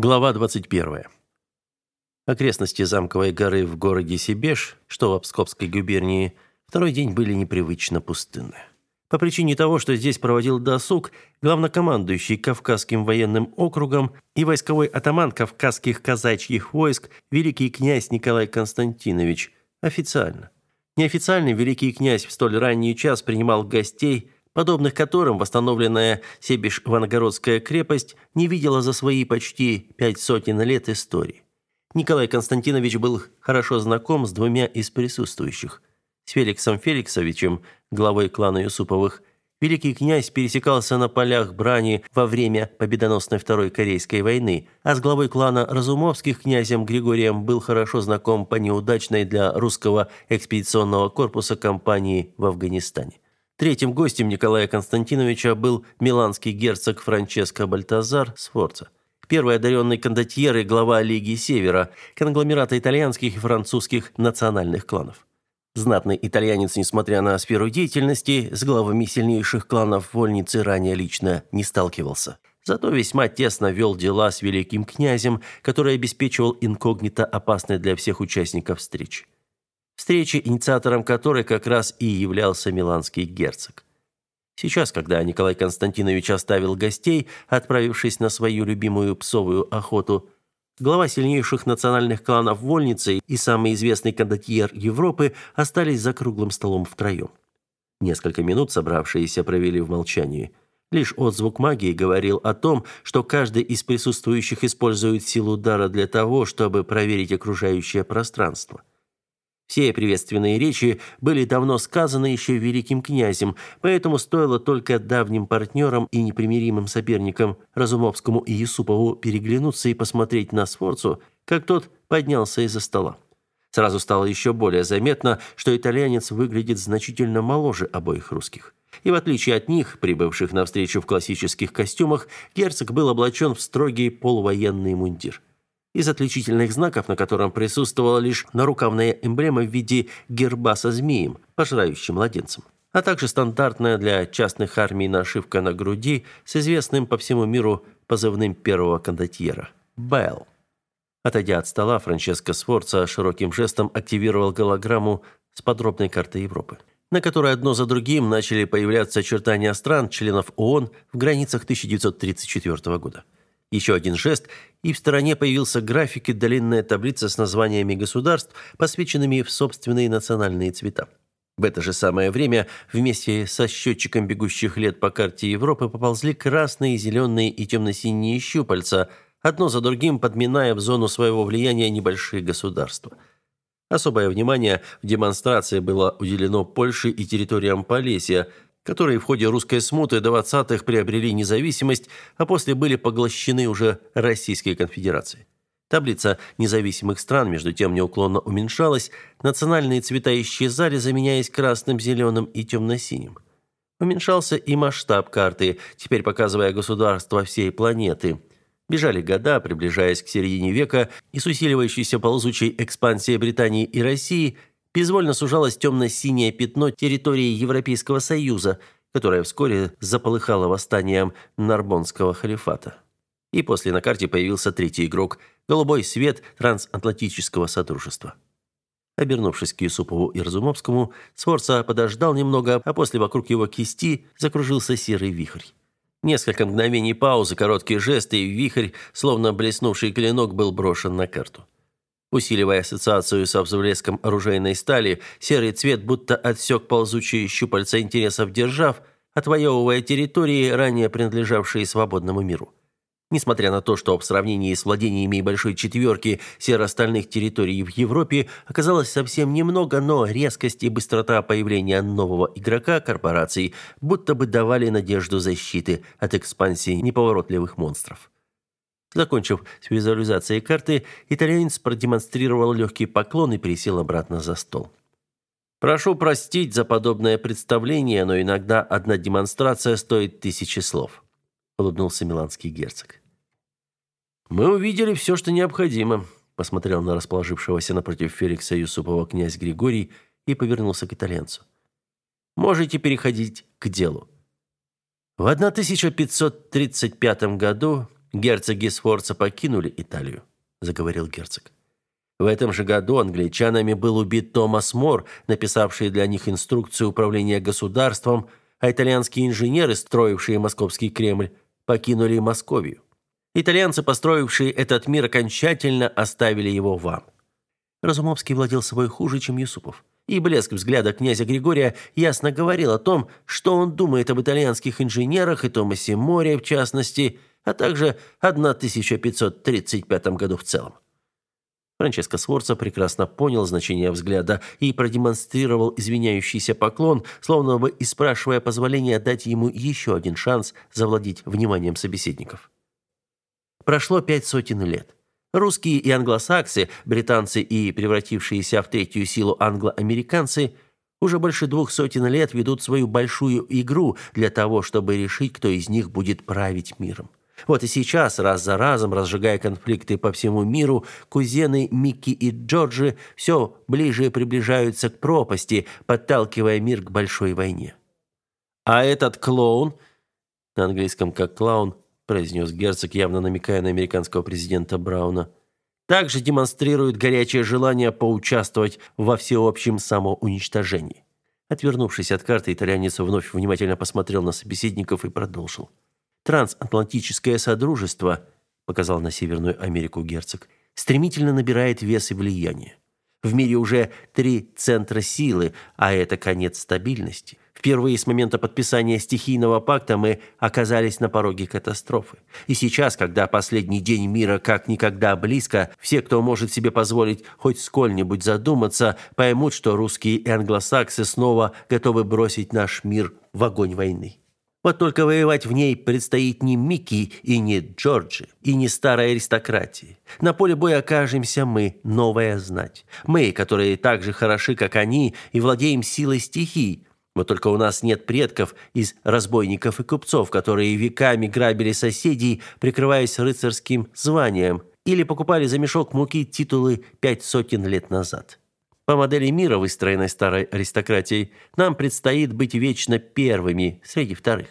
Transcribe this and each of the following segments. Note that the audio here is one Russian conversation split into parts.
Глава 21. Окрестности замковой горы в городе Себеж, что в Обскобской губернии, второй день были непривычно пустынны. По причине того, что здесь проводил досуг главнокомандующий Кавказским военным округом и войсковой атаман Кавказских казачьих войск великий князь Николай Константинович официально. Неофициально великий князь в столь ранний час принимал гостей – подобных которым восстановленная Себеж-Вангородская крепость не видела за свои почти пять сотен лет истории. Николай Константинович был хорошо знаком с двумя из присутствующих. С Феликсом Феликсовичем, главой клана Юсуповых, великий князь пересекался на полях брани во время победоносной Второй Корейской войны, а с главой клана Разумовских князем Григорием был хорошо знаком по неудачной для русского экспедиционного корпуса кампании в Афганистане. Третьим гостем Николая Константиновича был миланский герцог Франческо Бальтазар Сфорца. Первый одаренный кондотьер и глава Лиги Севера, конгломерата итальянских и французских национальных кланов. Знатный итальянец, несмотря на сферу деятельности, с главами сильнейших кланов вольницы ранее лично не сталкивался. Зато весьма тесно вел дела с великим князем, который обеспечивал инкогнито опасной для всех участников встреч встречи, инициатором которой как раз и являлся миланский герцог. Сейчас, когда Николай Константинович оставил гостей, отправившись на свою любимую псовую охоту, глава сильнейших национальных кланов Вольницы и самый известный кондотьер Европы остались за круглым столом втроем. Несколько минут собравшиеся провели в молчании. Лишь отзвук магии говорил о том, что каждый из присутствующих использует силу дара для того, чтобы проверить окружающее пространство. Все приветственные речи были давно сказаны еще великим князем, поэтому стоило только давним партнерам и непримиримым соперникам Разумовскому и Юсупову переглянуться и посмотреть на Сфорцу, как тот поднялся из-за стола. Сразу стало еще более заметно, что итальянец выглядит значительно моложе обоих русских. И в отличие от них, прибывших навстречу в классических костюмах, герцог был облачен в строгий полувоенный мундир. Из отличительных знаков, на котором присутствовала лишь нарукавная эмблема в виде герба со змеем, пожирающим младенцем, а также стандартная для частных армий нашивка на груди с известным по всему миру позывным первого кондотьера – «Белл». Отойдя от стола, Франческо Сфорца широким жестом активировал голограмму с подробной картой Европы, на которой одно за другим начали появляться очертания стран, членов ООН в границах 1934 года. Еще один жест, и в стороне появился график и длинная таблица с названиями государств, посвеченными в собственные национальные цвета. В это же самое время вместе со счетчиком бегущих лет по карте Европы поползли красные, зеленые и темно-синие щупальца, одно за другим подминая в зону своего влияния небольшие государства. Особое внимание в демонстрации было уделено Польше и территориям Полесья – которые в ходе русской смуты 20-х приобрели независимость, а после были поглощены уже Российской конфедерацией. Таблица независимых стран, между тем, неуклонно уменьшалась, национальные цвета исчезали, заменяясь красным, зеленым и темно-синим. Уменьшался и масштаб карты, теперь показывая государства всей планеты. Бежали года, приближаясь к середине века, и с усиливающейся ползучей экспансией Британии и России Безвольно сужалось темно-синее пятно территории Европейского Союза, которое вскоре заполыхало восстанием Нарбонского халифата. И после на карте появился третий игрок – голубой свет трансатлантического содружества. Обернувшись к Юсупову и Разумовскому, Сворца подождал немного, а после вокруг его кисти закружился серый вихрь. Несколько мгновений паузы, короткие жесты, и вихрь, словно блеснувший клинок, был брошен на карту. Усиливая ассоциацию с всплеском оружейной стали, серый цвет будто отсек ползучие щупальца интересов держав, отвоевывая территории, ранее принадлежавшие свободному миру. Несмотря на то, что в сравнении с владениями большой четверки серо-стальных территорий в Европе оказалось совсем немного, но резкость и быстрота появления нового игрока корпораций будто бы давали надежду защиты от экспансии неповоротливых монстров. Закончив с визуализацией карты, итальянец продемонстрировал легкий поклон и присел обратно за стол. Прошу простить за подобное представление, но иногда одна демонстрация стоит тысячи слов, улыбнулся миланский герцог. Мы увидели все, что необходимо, посмотрел на расположившегося напротив Феликса Юсупова князь Григорий и повернулся к итальянцу. Можете переходить к делу. В 1535 году герцоги Сфорца покинули Италию, заговорил герцог. В этом же году англичанами был убит Томас Мор, написавший для них инструкцию управления государством, а итальянские инженеры, строившие московский Кремль, покинули Московию. Итальянцы, построившие этот мир, окончательно оставили его вам. Разумовский владел собой хуже, чем Юсупов. И блеск взгляда князя Григория ясно говорил о том, что он думает об итальянских инженерах и Томасе Море в частности – а также 1535 году в целом. Франческо Сворца прекрасно понял значение взгляда и продемонстрировал извиняющийся поклон, словно бы и спрашивая позволения дать ему еще один шанс завладеть вниманием собеседников. Прошло пять сотен лет. Русские и англосаксы, британцы и превратившиеся в третью силу англоамериканцы уже больше двух сотен лет ведут свою большую игру для того, чтобы решить, кто из них будет править миром. Вот и сейчас, раз за разом, разжигая конфликты по всему миру, кузены Микки и Джорджи все ближе приближаются к пропасти, подталкивая мир к большой войне. «А этот клоун...» На английском как клоун произнес герцог, явно намекая на американского президента Брауна. Также демонстрирует горячее желание поучаствовать во всеобщем самоуничтожении. Отвернувшись от карты, итальянец вновь внимательно посмотрел на собеседников и продолжил трансатлантическое содружество, показал на Северную Америку герцог, стремительно набирает вес и влияние. В мире уже три центра силы, а это конец стабильности. Впервые с момента подписания стихийного пакта мы оказались на пороге катастрофы. И сейчас, когда последний день мира как никогда близко, все, кто может себе позволить хоть сколь-нибудь задуматься, поймут, что русские и англосаксы снова готовы бросить наш мир в огонь войны. Вот только воевать в ней предстоит не Микки и не Джорджи, и не старой аристократии. На поле боя окажемся мы, новая знать. Мы, которые так же хороши, как они, и владеем силой стихий. Вот только у нас нет предков из разбойников и купцов, которые веками грабили соседей, прикрываясь рыцарским званием, или покупали за мешок муки титулы пять сотен лет назад. По модели мира, выстроенной старой аристократией, нам предстоит быть вечно первыми среди вторых.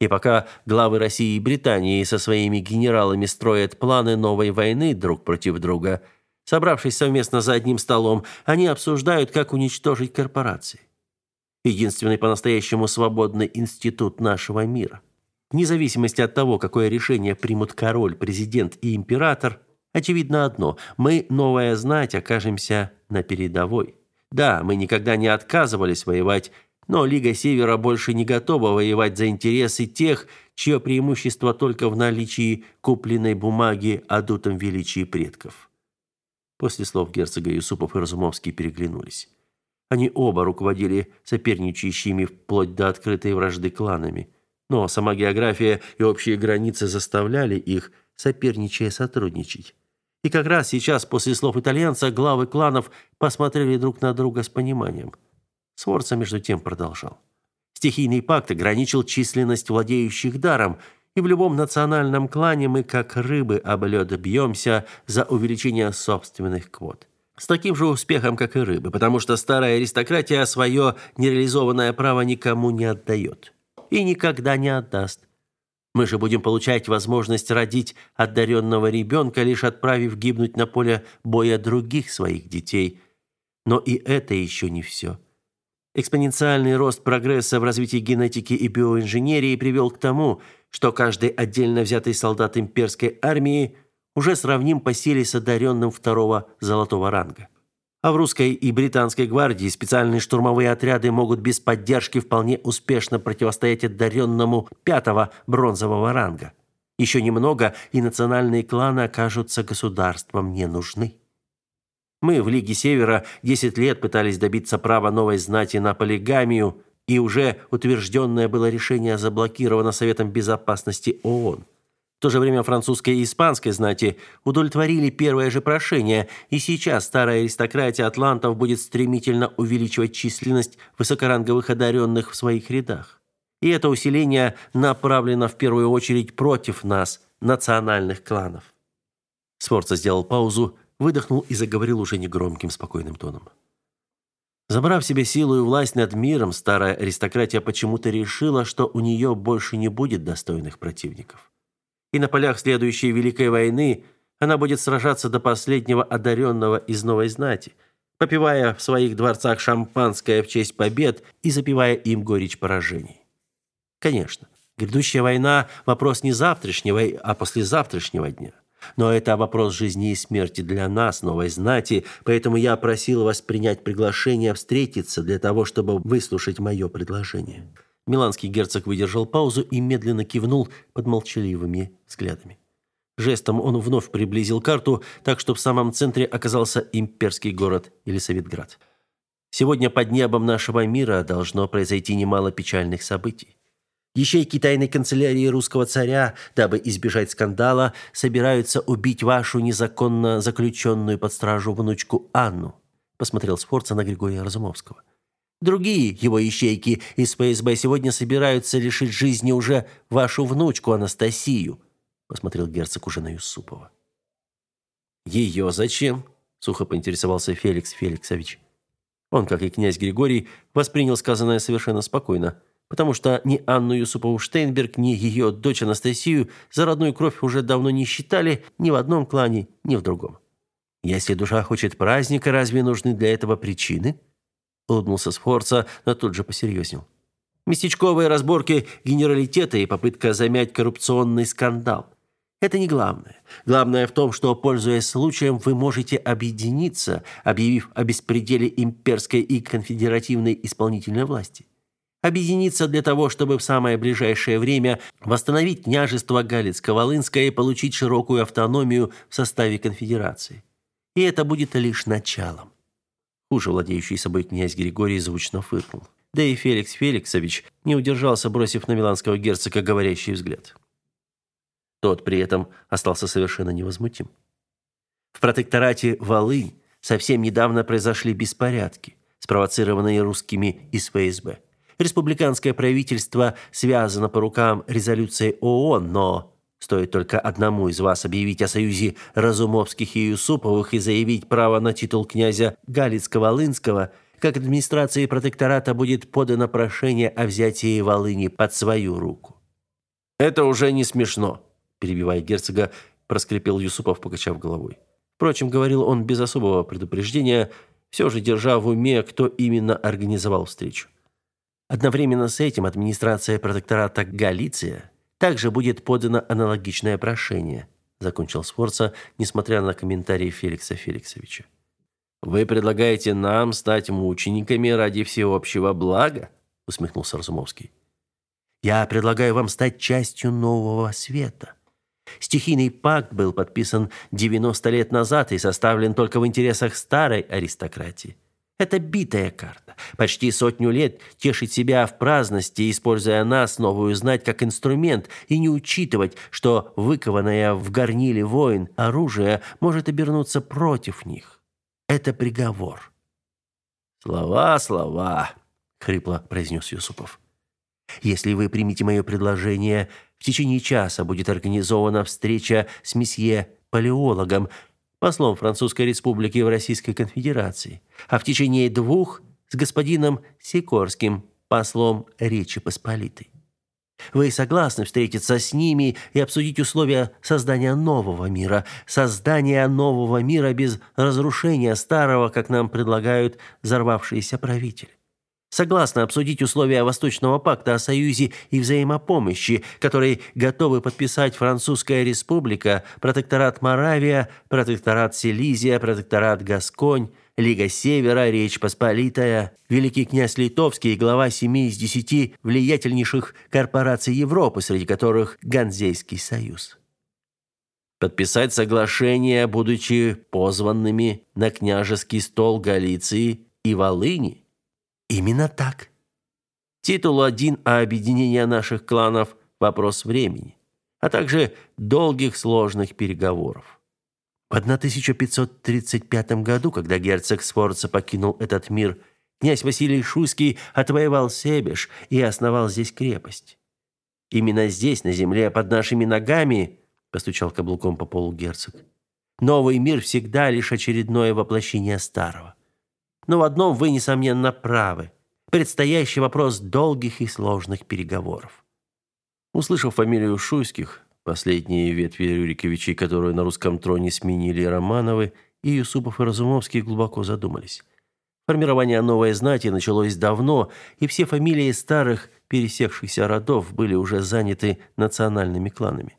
И пока главы России и Британии со своими генералами строят планы новой войны друг против друга, собравшись совместно за одним столом, они обсуждают, как уничтожить корпорации. Единственный по-настоящему свободный институт нашего мира. Вне зависимости от того, какое решение примут король, президент и император, очевидно одно – мы, новая знать, окажемся на передовой. Да, мы никогда не отказывались воевать, но Лига Севера больше не готова воевать за интересы тех, чье преимущество только в наличии купленной бумаги о дутом величии предков. После слов герцога Юсупов и Разумовский переглянулись. Они оба руководили соперничающими вплоть до открытой вражды кланами, но сама география и общие границы заставляли их соперничая сотрудничать. И как раз сейчас, после слов итальянца, главы кланов посмотрели друг на друга с пониманием. Сворца между тем продолжал. Стихийный пакт ограничил численность владеющих даром, и в любом национальном клане мы, как рыбы об лед, бьемся за увеличение собственных квот. С таким же успехом, как и рыбы, потому что старая аристократия свое нереализованное право никому не отдает. И никогда не отдаст. Мы же будем получать возможность родить одаренного ребенка, лишь отправив гибнуть на поле боя других своих детей. Но и это еще не все. Экспоненциальный рост прогресса в развитии генетики и биоинженерии привел к тому, что каждый отдельно взятый солдат имперской армии уже сравним по силе с одаренным второго золотого ранга. А в русской и британской гвардии специальные штурмовые отряды могут без поддержки вполне успешно противостоять одаренному пятого бронзового ранга. Еще немного, и национальные кланы окажутся государством не нужны. Мы в Лиге Севера 10 лет пытались добиться права новой знати на полигамию, и уже утвержденное было решение заблокировано Советом Безопасности ООН. То же время французская и испанской знати удовлетворили первое же прошение, и сейчас старая аристократия атлантов будет стремительно увеличивать численность высокоранговых одаренных в своих рядах. И это усиление направлено в первую очередь против нас, национальных кланов. Сфорца сделал паузу, выдохнул и заговорил уже негромким, спокойным тоном. Забрав себе силу и власть над миром, старая аристократия почему-то решила, что у нее больше не будет достойных противников и на полях следующей Великой войны она будет сражаться до последнего одаренного из новой знати, попивая в своих дворцах шампанское в честь побед и запивая им горечь поражений. Конечно, грядущая война – вопрос не завтрашнего, а послезавтрашнего дня. Но это вопрос жизни и смерти для нас, новой знати, поэтому я просил вас принять приглашение встретиться для того, чтобы выслушать мое предложение. Миланский герцог выдержал паузу и медленно кивнул под молчаливыми взглядами. Жестом он вновь приблизил карту, так что в самом центре оказался имперский город Елисаветград. Сегодня под небом нашего мира должно произойти немало печальных событий. Ячейки тайной канцелярии русского царя, дабы избежать скандала, собираются убить вашу незаконно заключенную под стражу внучку Анну, посмотрел Сфорца на Григория Разумовского. Другие его ищейки из ФСБ сегодня собираются лишить жизни уже вашу внучку Анастасию», — посмотрел герцог уже на Юсупова. «Ее зачем?» — сухо поинтересовался Феликс Феликсович. Он, как и князь Григорий, воспринял сказанное совершенно спокойно, потому что ни Анну Юсупову Штейнберг, ни ее дочь Анастасию за родную кровь уже давно не считали ни в одном клане, ни в другом. «Если душа хочет праздника, разве нужны для этого причины?» улыбнулся Сфорца, но тут же посерьезнел. Местечковые разборки генералитета и попытка замять коррупционный скандал. Это не главное. Главное в том, что, пользуясь случаем, вы можете объединиться, объявив о беспределе имперской и конфедеративной исполнительной власти. Объединиться для того, чтобы в самое ближайшее время восстановить княжество Галицко-Волынское и получить широкую автономию в составе конфедерации. И это будет лишь началом. Хуже владеющий собой князь Григорий звучно фыркнул. Да и Феликс Феликсович не удержался, бросив на миланского герцога говорящий взгляд. Тот при этом остался совершенно невозмутим. В протекторате Волынь совсем недавно произошли беспорядки, спровоцированные русскими из ФСБ. Республиканское правительство связано по рукам резолюцией ООН, но Стоит только одному из вас объявить о союзе Разумовских и Юсуповых и заявить право на титул князя Галицко-Волынского, как администрации протектората будет подано прошение о взятии Волыни под свою руку. «Это уже не смешно», – перебивая герцога, проскрипел Юсупов, покачав головой. Впрочем, говорил он без особого предупреждения, все же держа в уме, кто именно организовал встречу. Одновременно с этим администрация протектората Галиция также будет подано аналогичное прошение, закончил Сфорца, несмотря на комментарии Феликса Феликсовича. Вы предлагаете нам стать мучениками ради всеобщего блага? усмехнулся Разумовский. Я предлагаю вам стать частью нового света. Стихийный пакт был подписан 90 лет назад и составлен только в интересах старой аристократии. Это битая карта. Почти сотню лет тешить себя в праздности, используя нас, новую знать, как инструмент, и не учитывать, что выкованное в горниле воин оружие может обернуться против них. Это приговор. «Слова, слова», — хрипло произнес Юсупов. «Если вы примете мое предложение, в течение часа будет организована встреча с месье палеологом, послом Французской Республики в Российской Конфедерации, а в течение двух с господином Сикорским, послом Речи Посполитой. Вы согласны встретиться с ними и обсудить условия создания нового мира, создания нового мира без разрушения старого, как нам предлагают взорвавшиеся правители? согласны обсудить условия Восточного пакта о союзе и взаимопомощи, который готовы подписать Французская республика, протекторат Моравия, протекторат Силезия, протекторат Гасконь, Лига Севера, Речь Посполитая, Великий князь Литовский и глава семи из десяти влиятельнейших корпораций Европы, среди которых Ганзейский союз. Подписать соглашение, будучи позванными на княжеский стол Галиции и Волыни? Именно так. Титул один, о объединении наших кланов вопрос времени, а также долгих сложных переговоров. В 1535 году, когда герцог Сфорца покинул этот мир, князь Василий Шуйский отвоевал Себеж и основал здесь крепость. Именно здесь, на земле под нашими ногами, постучал каблуком по полу герцог. Новый мир всегда лишь очередное воплощение старого. Но в одном вы, несомненно, правы. Предстоящий вопрос долгих и сложных переговоров. Услышав фамилию Шуйских, последние ветви Рюриковичей, которую на русском троне сменили Романовы, и Юсупов и Разумовский глубоко задумались. Формирование новой знати началось давно, и все фамилии старых пересекшихся родов были уже заняты национальными кланами.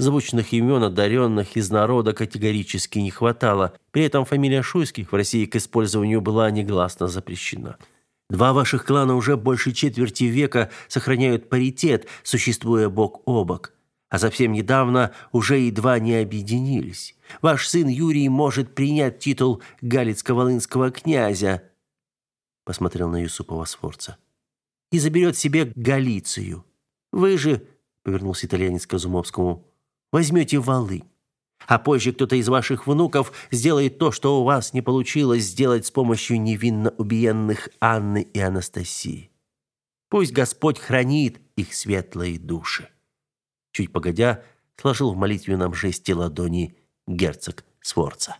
Звучных имен, одаренных из народа категорически не хватало. При этом фамилия Шуйских в России к использованию была негласно запрещена. Два ваших клана уже больше четверти века сохраняют паритет, существуя бок о бок. А совсем недавно уже едва не объединились. Ваш сын Юрий может принять титул галицко-волынского князя, посмотрел на Юсупова Сфорца. И заберет себе Галицию. Вы же, повернулся итальянец к Казумовскому, возьмете волынь. А позже кто-то из ваших внуков сделает то, что у вас не получилось сделать с помощью невинно убиенных Анны и Анастасии. Пусть Господь хранит их светлые души. Чуть погодя, сложил в молитвенном жесте ладони герцог Сворца.